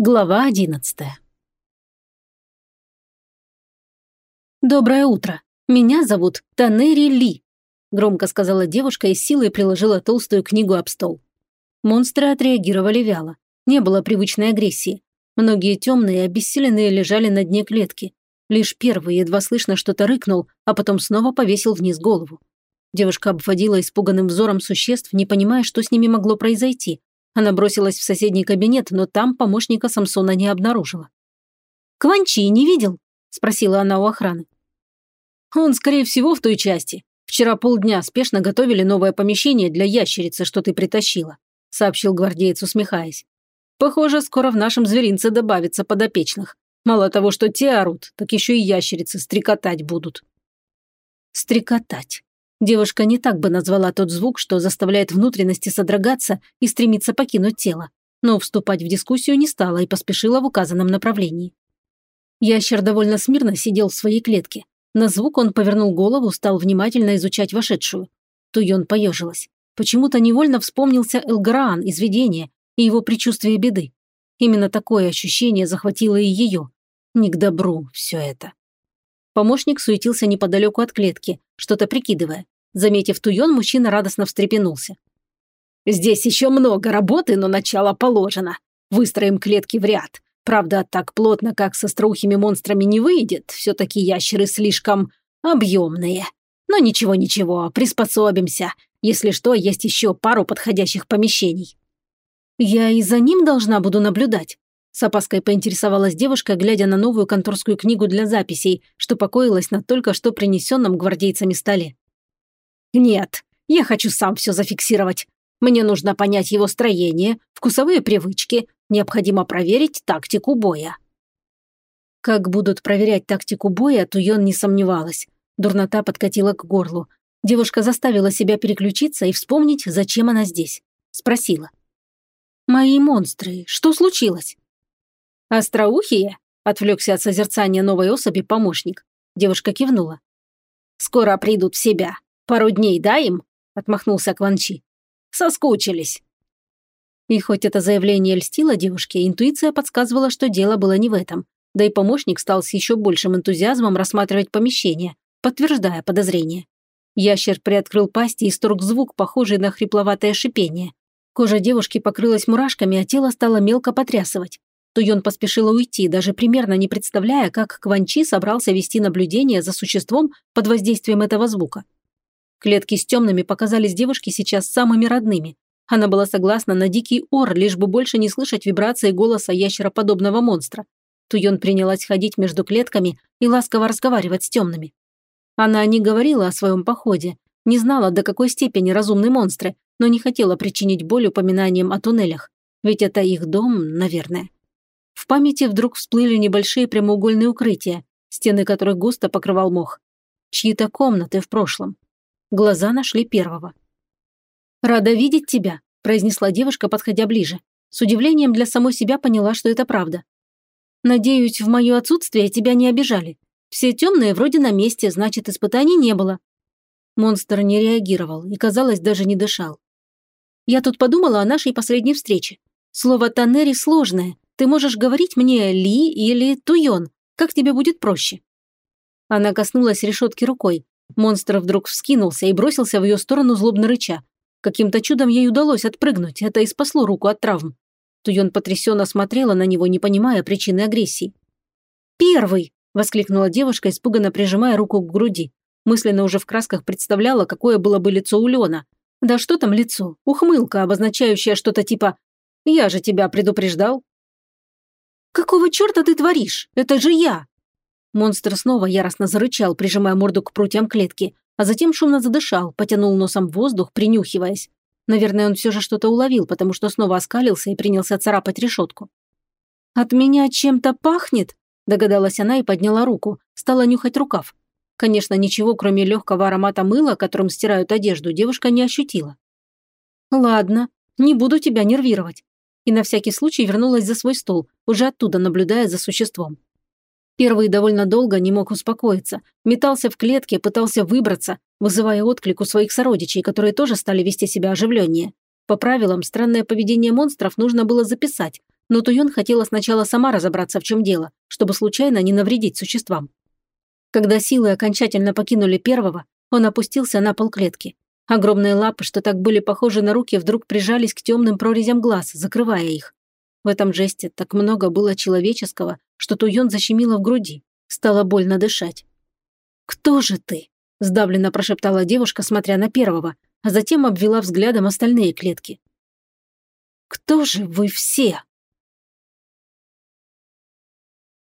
Глава одиннадцатая. «Доброе утро. Меня зовут Танери Ли», – громко сказала девушка и силой приложила толстую книгу об стол. Монстры отреагировали вяло. Не было привычной агрессии. Многие темные и обессиленные лежали на дне клетки. Лишь первый едва слышно что-то рыкнул, а потом снова повесил вниз голову. Девушка обводила испуганным взором существ, не понимая, что с ними могло произойти, она бросилась в соседний кабинет, но там помощника Самсона не обнаружила. «Кванчи не видел?» – спросила она у охраны. «Он, скорее всего, в той части. Вчера полдня спешно готовили новое помещение для ящерицы, что ты притащила», – сообщил гвардеец, усмехаясь. «Похоже, скоро в нашем зверинце добавится подопечных. Мало того, что те орут, так еще и ящерицы стрекотать будут». «Стрекотать. Девушка не так бы назвала тот звук, что заставляет внутренности содрогаться и стремиться покинуть тело, но вступать в дискуссию не стала и поспешила в указанном направлении. Ящер довольно смирно сидел в своей клетке. На звук он повернул голову, стал внимательно изучать вошедшую. Туйон поежилась. Почему-то невольно вспомнился Элгараан из видения и его предчувствие беды. Именно такое ощущение захватило и ее. Не к добру все это. Помощник суетился неподалеку от клетки, что-то прикидывая. Заметив Туйон, мужчина радостно встрепенулся. «Здесь еще много работы, но начало положено. Выстроим клетки в ряд. Правда, так плотно, как со остроухими монстрами не выйдет. Все-таки ящеры слишком объемные. Но ничего-ничего, приспособимся. Если что, есть еще пару подходящих помещений». «Я и за ним должна буду наблюдать», с опаской поинтересовалась девушка, глядя на новую конторскую книгу для записей, что покоилась на только что принесенном гвардейцами столе. «Нет, я хочу сам все зафиксировать. Мне нужно понять его строение, вкусовые привычки, необходимо проверить тактику боя». Как будут проверять тактику боя, Туйон не сомневалась. Дурнота подкатила к горлу. Девушка заставила себя переключиться и вспомнить, зачем она здесь. Спросила. «Мои монстры, что случилось?» «Остроухие?» – отвлекся от созерцания новой особи помощник. Девушка кивнула. «Скоро придут в себя. Пару дней дай им?» – отмахнулся Кванчи. «Соскучились». И хоть это заявление льстило девушке, интуиция подсказывала, что дело было не в этом. Да и помощник стал с еще большим энтузиазмом рассматривать помещение, подтверждая подозрение. Ящер приоткрыл пасть и исторг звук, похожий на хрипловатое шипение. Кожа девушки покрылась мурашками, а тело стало мелко потрясывать. Туйон поспешила уйти, даже примерно не представляя, как Кванчи собрался вести наблюдение за существом под воздействием этого звука. Клетки с темными показались девушке сейчас самыми родными. Она была согласна на дикий ор, лишь бы больше не слышать вибрации голоса ящероподобного монстра. Туйон принялась ходить между клетками и ласково разговаривать с темными. Она не говорила о своем походе, не знала, до какой степени разумны монстры, но не хотела причинить боль упоминанием о туннелях. Ведь это их дом, наверное. В памяти вдруг всплыли небольшие прямоугольные укрытия, стены которых густо покрывал мох. Чьи-то комнаты в прошлом. Глаза нашли первого. «Рада видеть тебя», – произнесла девушка, подходя ближе. С удивлением для самой себя поняла, что это правда. «Надеюсь, в мое отсутствие тебя не обижали. Все темные вроде на месте, значит, испытаний не было». Монстр не реагировал и, казалось, даже не дышал. «Я тут подумала о нашей последней встрече. Слово «тоннери» сложное, ты можешь говорить мне Ли или Туйон, как тебе будет проще». Она коснулась решетки рукой. Монстр вдруг вскинулся и бросился в ее сторону злобно рыча. Каким-то чудом ей удалось отпрыгнуть, это и спасло руку от травм. Туйон потрясенно смотрела на него, не понимая причины агрессии. «Первый!» – воскликнула девушка, испуганно прижимая руку к груди. Мысленно уже в красках представляла, какое было бы лицо у Леона. Да что там лицо? Ухмылка, обозначающая что-то типа «Я же тебя предупреждал». «Какого черта ты творишь? Это же я!» Монстр снова яростно зарычал, прижимая морду к прутьям клетки, а затем шумно задышал, потянул носом воздух, принюхиваясь. Наверное, он все же что-то уловил, потому что снова оскалился и принялся царапать решетку. «От меня чем-то пахнет?» – догадалась она и подняла руку, стала нюхать рукав. Конечно, ничего, кроме легкого аромата мыла, которым стирают одежду, девушка не ощутила. «Ладно, не буду тебя нервировать и на всякий случай вернулась за свой стол, уже оттуда наблюдая за существом. Первый довольно долго не мог успокоиться, метался в клетке, пытался выбраться, вызывая отклик у своих сородичей, которые тоже стали вести себя оживленнее. По правилам, странное поведение монстров нужно было записать, но Туйон хотела сначала сама разобраться, в чем дело, чтобы случайно не навредить существам. Когда силы окончательно покинули первого, он опустился на пол клетки. Огромные лапы, что так были похожи на руки, вдруг прижались к темным прорезям глаз, закрывая их. В этом жесте так много было человеческого, что Туйон защемило в груди. Стало больно дышать. «Кто же ты?» – сдавленно прошептала девушка, смотря на первого, а затем обвела взглядом остальные клетки. «Кто же вы все?»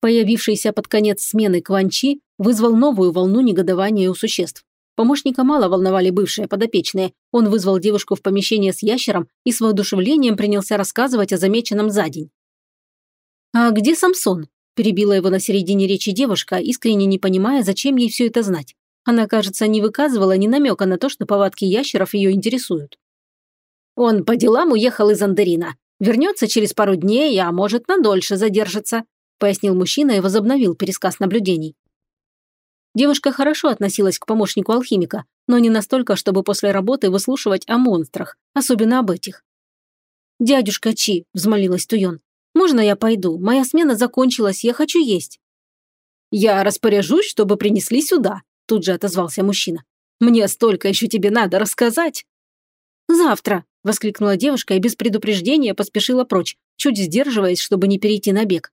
Появившийся под конец смены Кванчи вызвал новую волну негодования у существ. Помощника мало волновали бывшие подопечные. Он вызвал девушку в помещение с ящером и с воодушевлением принялся рассказывать о замеченном за день. «А где Самсон?» – перебила его на середине речи девушка, искренне не понимая, зачем ей все это знать. Она, кажется, не выказывала ни намека на то, что повадки ящеров ее интересуют. «Он по делам уехал из Андерина. Вернется через пару дней, а может, надольше задержится», – пояснил мужчина и возобновил пересказ наблюдений. Девушка хорошо относилась к помощнику алхимика, но не настолько, чтобы после работы выслушивать о монстрах, особенно об этих. «Дядюшка Чи», – взмолилась Туйон, – «можно я пойду? Моя смена закончилась, я хочу есть». «Я распоряжусь, чтобы принесли сюда», – тут же отозвался мужчина. «Мне столько еще тебе надо рассказать». «Завтра», – воскликнула девушка и без предупреждения поспешила прочь, чуть сдерживаясь, чтобы не перейти на бег.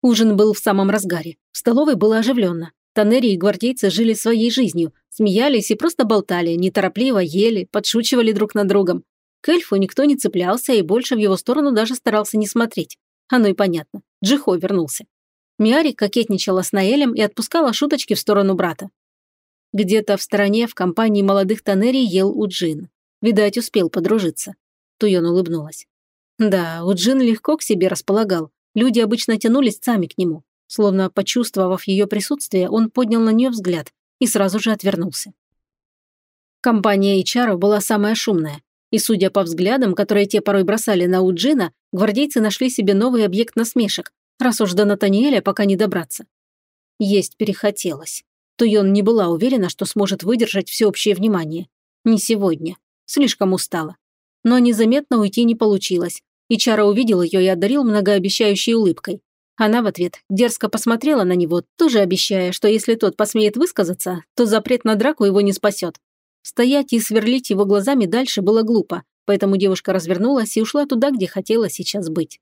Ужин был в самом разгаре. В столовой было оживленно. Танери и гвардейцы жили своей жизнью, смеялись и просто болтали, неторопливо ели, подшучивали друг над другом. К эльфу никто не цеплялся и больше в его сторону даже старался не смотреть. Оно и понятно. Джихо вернулся. Миари кокетничала с Наэлем и отпускала шуточки в сторону брата. Где-то в стороне в компании молодых Танери ел Уджин. Видать, успел подружиться. Туйон улыбнулась. Да, Уджин легко к себе располагал. Люди обычно тянулись сами к нему. Словно почувствовав ее присутствие, он поднял на нее взгляд и сразу же отвернулся. Компания HR была самая шумная, и, судя по взглядам, которые те порой бросали на Уджина, гвардейцы нашли себе новый объект насмешек, раз уж до Натаниэля пока не добраться. Есть перехотелось. Туйон не была уверена, что сможет выдержать всеобщее внимание. Не сегодня. Слишком устала. Но незаметно уйти не получилось, и Чара увидел ее и одарил многообещающей улыбкой. Она в ответ дерзко посмотрела на него, тоже обещая, что если тот посмеет высказаться, то запрет на драку его не спасет. Стоять и сверлить его глазами дальше было глупо, поэтому девушка развернулась и ушла туда, где хотела сейчас быть.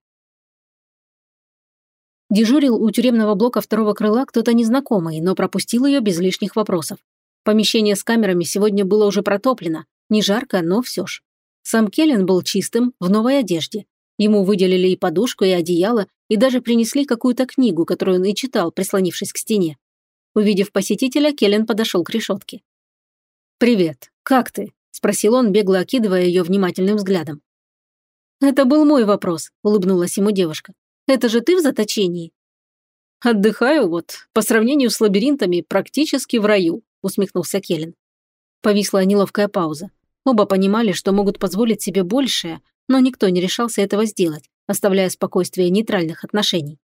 Дежурил у тюремного блока второго крыла кто-то незнакомый, но пропустил ее без лишних вопросов. Помещение с камерами сегодня было уже протоплено. Не жарко, но все ж. Сам Келлен был чистым, в новой одежде. Ему выделили и подушку, и одеяло, и даже принесли какую-то книгу, которую он и читал, прислонившись к стене. Увидев посетителя, Келлен подошел к решетке. «Привет, как ты?» – спросил он, бегло окидывая ее внимательным взглядом. «Это был мой вопрос», – улыбнулась ему девушка. «Это же ты в заточении?» «Отдыхаю вот, по сравнению с лабиринтами, практически в раю», – усмехнулся Келлен. Повисла неловкая пауза. Оба понимали, что могут позволить себе большее, но никто не решался этого сделать, оставляя спокойствие нейтральных отношений.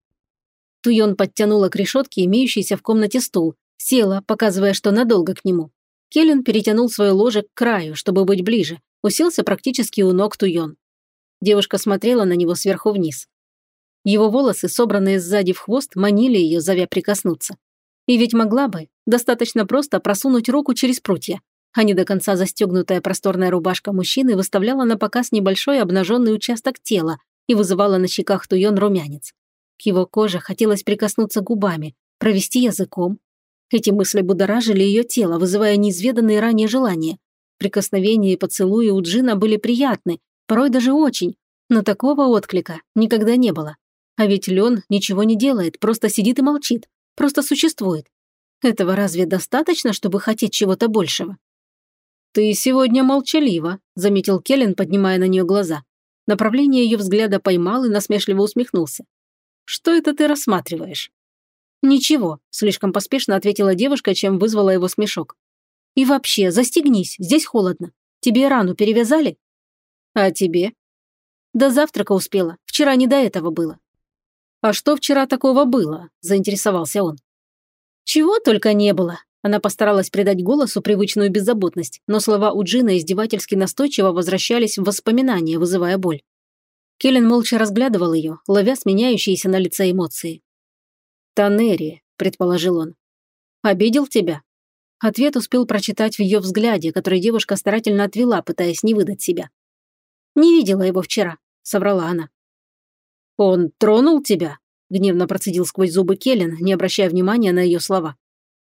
Туйон подтянула к решетке имеющийся в комнате стул, села, показывая, что надолго к нему. Келлен перетянул свое ложе к краю, чтобы быть ближе, уселся практически у ног Туйон. Девушка смотрела на него сверху вниз. Его волосы, собранные сзади в хвост, манили ее, зовя прикоснуться. И ведь могла бы, достаточно просто просунуть руку через прутья, а не до конца застегнутая просторная рубашка мужчины выставляла на показ небольшой обнаженный участок тела и вызывала на щеках Туйон румянец. К его коже хотелось прикоснуться губами, провести языком. Эти мысли будоражили ее тело, вызывая неизведанные ранее желания. Прикосновения и поцелуи у Джина были приятны, порой даже очень, но такого отклика никогда не было. А ведь Лен ничего не делает, просто сидит и молчит, просто существует. Этого разве достаточно, чтобы хотеть чего-то большего? «Ты сегодня молчалива», – заметил Келлен, поднимая на нее глаза. Направление ее взгляда поймал и насмешливо усмехнулся. «Что это ты рассматриваешь?» «Ничего», – слишком поспешно ответила девушка, чем вызвала его смешок. «И вообще, застегнись, здесь холодно. Тебе рану перевязали?» «А тебе?» «До завтрака успела. Вчера не до этого было». «А что вчера такого было?» – заинтересовался он. «Чего только не было», она постаралась придать голосу привычную беззаботность, но слова у Джина издевательски настойчиво возвращались в воспоминания, вызывая боль. Келлен молча разглядывал ее, ловя сменяющиеся на лице эмоции. «Танери», – предположил он. «Обидел тебя?» Ответ успел прочитать в ее взгляде, который девушка старательно отвела, пытаясь не выдать себя. «Не видела его вчера», – соврала она. «Он тронул тебя?» – гневно процедил сквозь зубы Келлен, не обращая внимания на ее слова.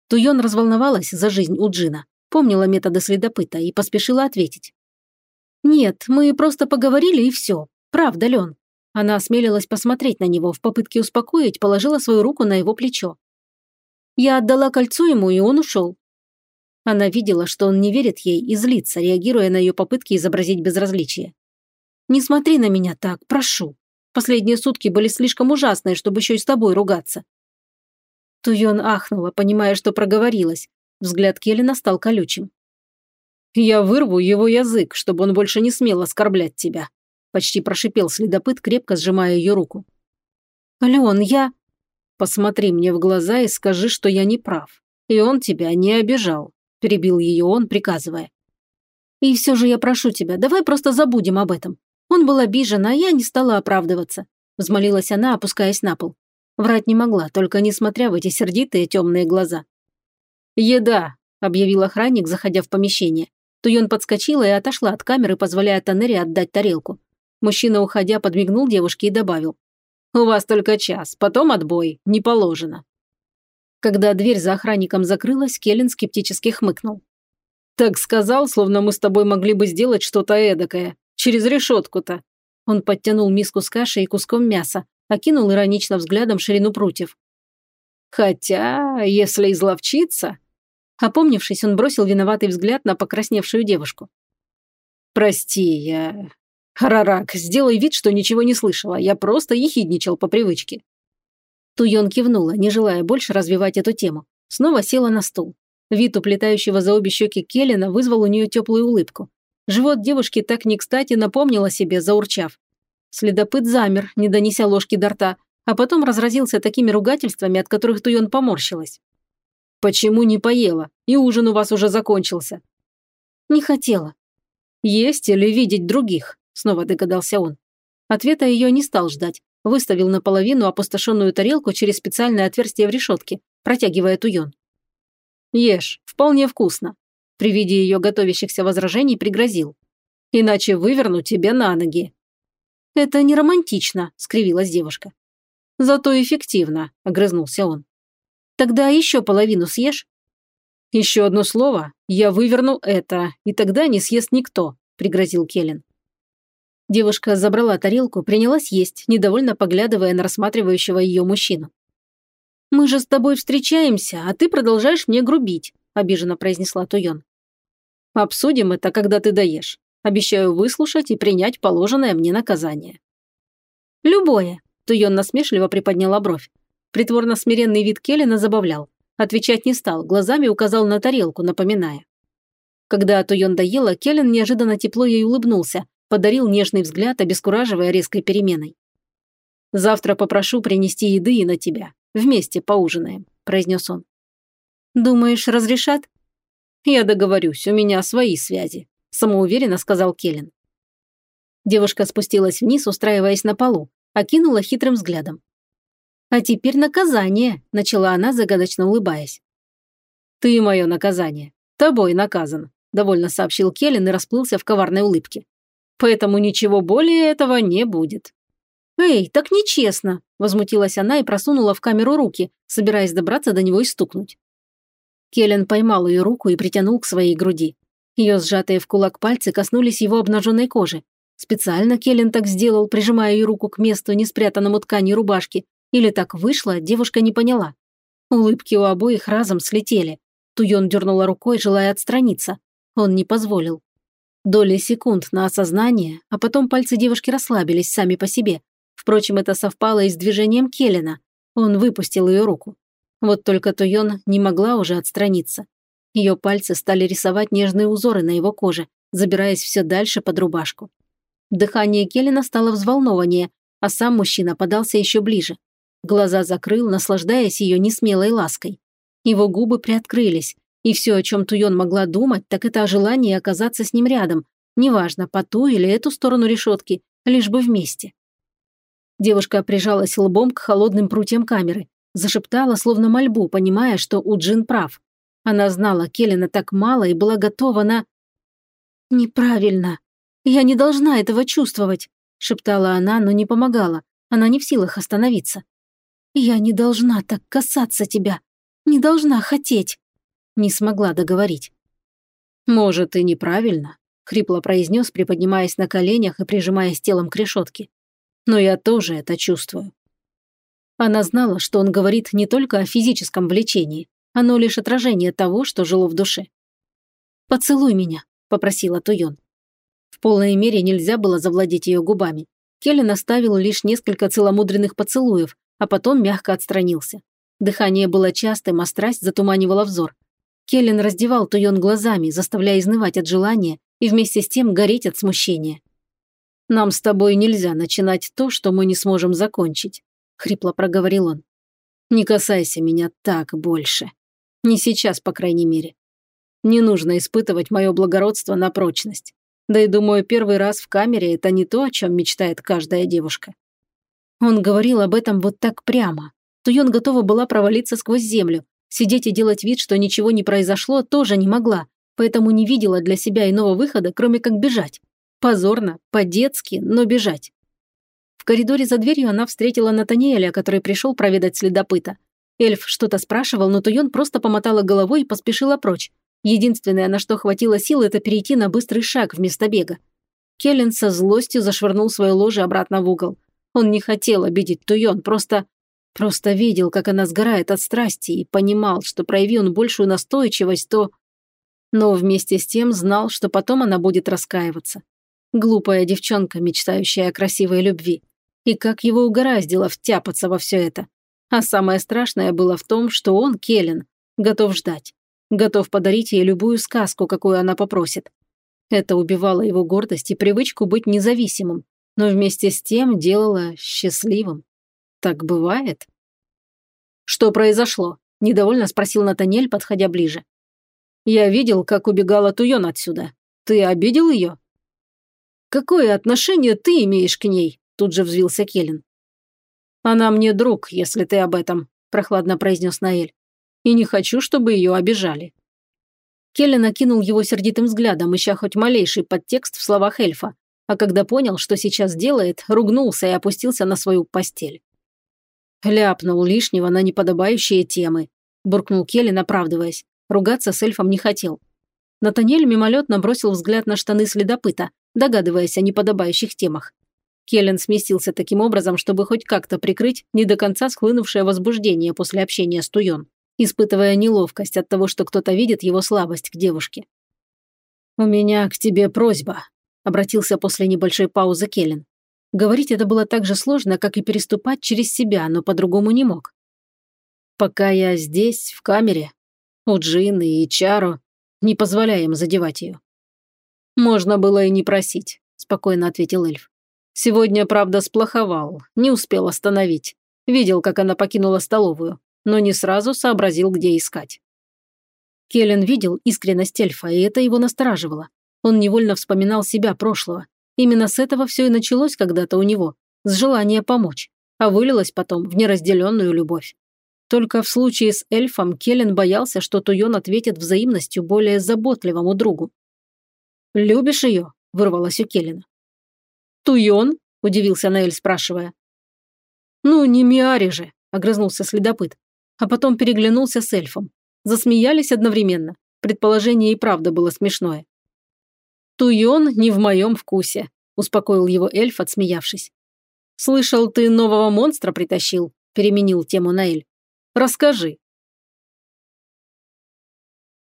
Туйон разволновалась за жизнь у Джина, помнила методы следопыта и поспешила ответить. «Нет, мы просто поговорили и все. Правда, Лен?» Она осмелилась посмотреть на него, в попытке успокоить, положила свою руку на его плечо. Я отдала кольцо ему, и он ушел. Она видела, что он не верит ей и злится, реагируя на ее попытки изобразить безразличие. «Не смотри на меня так, прошу. Последние сутки были слишком ужасные, чтобы еще и с тобой ругаться». Туйон ахнула, понимая, что проговорилась. Взгляд Келлина стал колючим. «Я вырву его язык, чтобы он больше не смел оскорблять тебя», почти прошипел следопыт, крепко сжимая ее руку. «Леон, я...» «Посмотри мне в глаза и скажи, что я не прав. И он тебя не обижал перебил ее он, приказывая. «И все же я прошу тебя, давай просто забудем об этом. Он был обижен, а я не стала оправдываться», – взмолилась она, опускаясь на пол. Врать не могла, только несмотря в эти сердитые темные глаза. «Еда», – объявил охранник, заходя в помещение. Туйон подскочила и отошла от камеры, позволяя Танере отдать тарелку. Мужчина, уходя, подмигнул девушке и добавил. «У вас только час, потом отбой, не положено». Когда дверь за охранником закрылась, Келлен скептически хмыкнул. «Так сказал, словно мы с тобой могли бы сделать что-то эдакое. Через решетку-то». Он подтянул миску с кашей и куском мяса, окинул иронично взглядом ширину прутьев. «Хотя, если изловчиться...» Опомнившись, он бросил виноватый взгляд на покрасневшую девушку. «Прости, я... Харарак, сделай вид, что ничего не слышала. Я просто ехидничал по привычке». Туйон кивнула, не желая больше развивать эту тему. Снова села на стул. Вид уплетающего за обе щеки Келлина вызвал у нее теплую улыбку. Живот девушки так не кстати напомнил о себе, заурчав. Следопыт замер, не донеся ложки до рта, а потом разразился такими ругательствами, от которых Туйон поморщилась. «Почему не поела? И ужин у вас уже закончился». «Не хотела». «Есть или видеть других?» – снова догадался он. Ответа ее не стал ждать, Выставил наполовину опустошенную тарелку через специальное отверстие в решетке, протягивая туйон. «Ешь, вполне вкусно», – при виде ее готовящихся возражений пригрозил. «Иначе выверну тебе на ноги». «Это не романтично», – скривилась девушка. «Зато эффективно», – огрызнулся он. «Тогда еще половину съешь?» «Еще одно слово, я выверну это, и тогда не съест никто», – пригрозил Келлен. Девушка забрала тарелку, принялась есть, недовольно поглядывая на рассматривающего ее мужчину. «Мы же с тобой встречаемся, а ты продолжаешь мне грубить», – обиженно произнесла Туйон. «Обсудим это, когда ты доешь. Обещаю выслушать и принять положенное мне наказание». «Любое», – Туйон насмешливо приподняла бровь. Притворно смиренный вид Келлина забавлял. Отвечать не стал, глазами указал на тарелку, напоминая. Когда Туйон доела, Келлен неожиданно тепло ей улыбнулся, подарил нежный взгляд, обескураживая резкой переменой. «Завтра попрошу принести еды и на тебя. Вместе поужинаем», – произнес он. «Думаешь, разрешат?» «Я договорюсь, у меня свои связи», – самоуверенно сказал Келлен. Девушка спустилась вниз, устраиваясь на полу, окинула хитрым взглядом. «А теперь наказание», – начала она, загадочно улыбаясь. «Ты мое наказание. Тобой наказан», – довольно сообщил Келлен и расплылся в коварной улыбке поэтому ничего более этого не будет». «Эй, так нечестно!» – возмутилась она и просунула в камеру руки, собираясь добраться до него и стукнуть. Келлен поймал ее руку и притянул к своей груди. Ее сжатые в кулак пальцы коснулись его обнаженной кожи. Специально Келлен так сделал, прижимая ее руку к месту, не спрятанному тканью рубашки. Или так вышло, девушка не поняла. Улыбки у обоих разом слетели. Туйон дернула рукой, желая отстраниться. Он не позволил. Доли секунд на осознание, а потом пальцы девушки расслабились сами по себе. Впрочем, это совпало и с движением Келлина. Он выпустил ее руку. Вот только Туйон не могла уже отстраниться. Ее пальцы стали рисовать нежные узоры на его коже, забираясь все дальше под рубашку. Дыхание Келлина стало взволнованнее, а сам мужчина подался еще ближе. Глаза закрыл, наслаждаясь ее несмелой лаской. Его губы приоткрылись, и все, о чем Туйон могла думать, так это о желании оказаться с ним рядом, неважно, по ту или эту сторону решетки, лишь бы вместе. Девушка прижалась лбом к холодным прутьям камеры, зашептала, словно мольбу, понимая, что Уджин прав. Она знала Келлина так мало и была готова на... «Неправильно. Я не должна этого чувствовать», – шептала она, но не помогала. Она не в силах остановиться. «Я не должна так касаться тебя. Не должна хотеть». Не смогла договорить. «Может, и неправильно», – хрипло произнес, приподнимаясь на коленях и прижимаясь телом к решетке. «Но я тоже это чувствую». Она знала, что он говорит не только о физическом влечении, оно лишь отражение того, что жило в душе. «Поцелуй меня», – попросила Туйон. В полной мере нельзя было завладеть ее губами. Келлен оставил лишь несколько целомудренных поцелуев, а потом мягко отстранился. Дыхание было частым, а страсть затуманивала взор. Келлен раздевал Туйон глазами, заставляя изнывать от желания и вместе с тем гореть от смущения. «Нам с тобой нельзя начинать то, что мы не сможем закончить», – хрипло проговорил он. «Не касайся меня так больше». Не сейчас, по крайней мере. Не нужно испытывать мое благородство на прочность. Да и думаю, первый раз в камере – это не то, о чем мечтает каждая девушка. Он говорил об этом вот так прямо. Туйон готова была провалиться сквозь землю. Сидеть и делать вид, что ничего не произошло, тоже не могла, поэтому не видела для себя иного выхода, кроме как бежать. Позорно, по-детски, но бежать. В коридоре за дверью она встретила Натаниэля, который пришел проведать следопыта. Эльф что-то спрашивал, но Туйон просто помотала головой и поспешила прочь. Единственное, на что хватило сил, это перейти на быстрый шаг вместо бега. Келлен со злостью зашвырнул свое ложе обратно в угол. Он не хотел обидеть Туйон, просто... Просто видел, как она сгорает от страсти и понимал, что прояви он большую настойчивость, то... Но вместе с тем знал, что потом она будет раскаиваться. Глупая девчонка, мечтающая о красивой любви. И как его угораздило втяпаться во все это. А самое страшное было в том, что он, Келлен, готов ждать. Готов подарить ей любую сказку, какую она попросит. Это убивало его гордость и привычку быть независимым, но вместе с тем делало счастливым. Так бывает? «Что произошло?» – недовольно спросил Натанель, подходя ближе. «Я видел, как убегала Туйон отсюда. Ты обидел ее?» «Какое отношение ты имеешь к ней?» – тут же взвился Келлен. «Она мне друг, если ты об этом», – прохладно произнес Наэль. «И не хочу, чтобы ее обижали». Келли накинул его сердитым взглядом, ища хоть малейший подтекст в словах эльфа, а когда понял, что сейчас делает, ругнулся и опустился на свою постель. Ляпнул лишнего на неподобающие темы, буркнул Келли, оправдываясь. Ругаться с эльфом не хотел. Натанель мимолетно бросил взгляд на штаны следопыта, догадываясь о неподобающих темах. Келлен сместился таким образом, чтобы хоть как-то прикрыть не до конца схлынувшее возбуждение после общения с Туйон, испытывая неловкость от того, что кто-то видит его слабость к девушке. «У меня к тебе просьба», – обратился после небольшой паузы Келлен. Говорить это было так же сложно, как и переступать через себя, но по-другому не мог. «Пока я здесь, в камере, у Джины и Чаро, не позволяем задевать ее». «Можно было и не просить», – спокойно ответил эльф. Сегодня, правда, сплоховал, не успел остановить. Видел, как она покинула столовую, но не сразу сообразил, где искать. Келлен видел искренность эльфа, и это его настораживало. Он невольно вспоминал себя прошлого. Именно с этого все и началось когда-то у него, с желания помочь, а вылилось потом в неразделенную любовь. Только в случае с эльфом Келлен боялся, что Туйон ответит взаимностью более заботливому другу. «Любишь ее?» – вырвалось у Келлена. «Туйон?» – удивился Наэль, спрашивая. «Ну, не Миари же», – огрызнулся следопыт. А потом переглянулся с эльфом. Засмеялись одновременно. Предположение и правда было смешное. «Туйон не в моем вкусе», – успокоил его эльф, отсмеявшись. «Слышал, ты нового монстра притащил?» – переменил тему Наэль. «Расскажи,